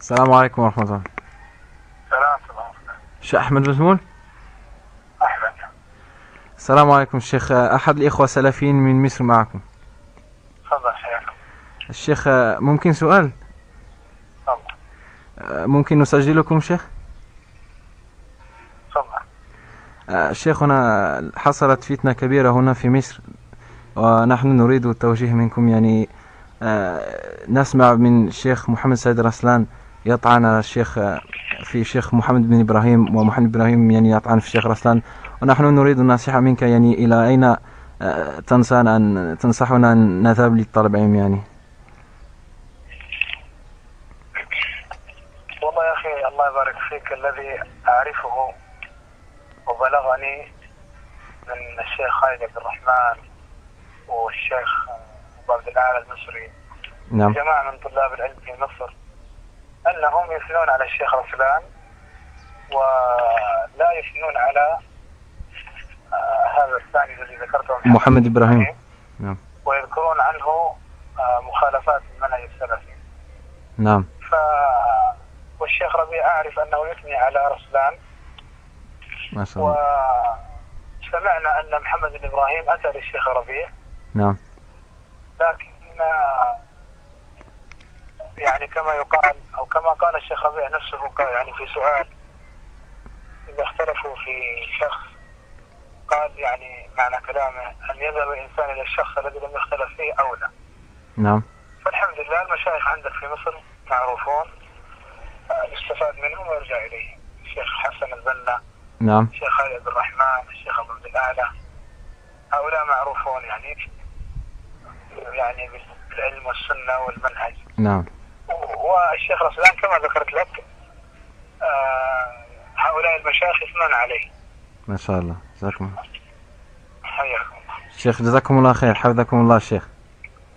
السلام عليكم ورحمة الله. سلام سلام الشيخ أحمد بزمول أحمد. السلام عليكم الشيخ أحد الإخوة السلفيين من مصر معكم. تفضل شيخ. الشيخ ممكن سؤال؟ تفضل. ممكن نسجلكم شيخ؟ تفضل. الشيخ هنا حصلت فتنة كبيرة هنا في مصر ونحن نريد التوجيه منكم. يعني آه، نسمع من الشيخ محمد سيد رسلان يطعن الشيخ في الشيخ محمد بن إبراهيم ومحمد بن يعني يطعن في الشيخ رسلان. ونحن نريد النصيحة منك يعني إلى أين آه، تنصحنا أن تنصحنا أن نذهب للطلب علم يعني؟ والله يا أخي الله يبارك فيك الذي أعرفه وبلغني من الشيخ خالد عبد الرحمن والشيخ أبو عبد الأعلى المصري. نعم. جماعة من طلاب العلم في مصر. أنهم يثنون على الشيخ رسلان ولا يثنون على آه، هذا الثاني الذي ذكرته محمد إبراهيم. نعم. ويذكرون عنه آه، مخالفات المنهج السلفي. نعم. ف والشيخ ربيع أعرف أنه يثني على رسلان. ما شاء الله. وسمعنا أن محمد بن إبراهيم أتى للشيخ ربيع. نعم. لكن آه، يعني كما يقال أو كما قال الشيخ ربيع نفسه قال يعني في سؤال إذا اختلفوا في شخص قال يعني معنى كلامه أن يذهب الإنسان إلى الشخص الذي لم يختلف فيه أولى نعم. فالحمد لله المشايخ عندك في مصر معروفون يستفاد منهم ويرجع إليهم. الشيخ حسن البنا نعم. الشيخ خالد عبد الرحمن الشيخ أبو عبد الأعلى هؤلاء معروفون يعني يعني بالعلم والسنة والمنهج. نعم. والشيخ رسلان كما ذكرت لك آه، هؤلاء المشايخ يثنون عليه. ما شاء الله. جزاكم الله. حياكم الله. الشيخ جزاكم الله خير. حفظكم الله الشيخ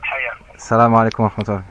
حياكم السلام عليكم ورحمة الله.